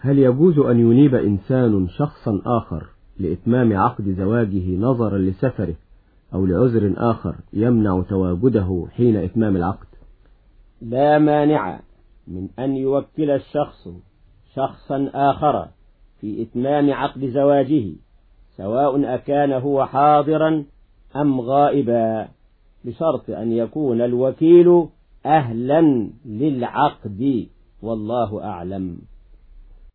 هل يجوز أن ينيب إنسان شخصا آخر لإتمام عقد زواجه نظرا لسفره أو لعذر آخر يمنع تواجده حين إتمام العقد؟ لا مانع من أن يوكل الشخص شخصا آخر في إتمام عقد زواجه سواء أكان هو حاضرا أم غائبا بشرط أن يكون الوكيل أهلا للعقد والله أعلم.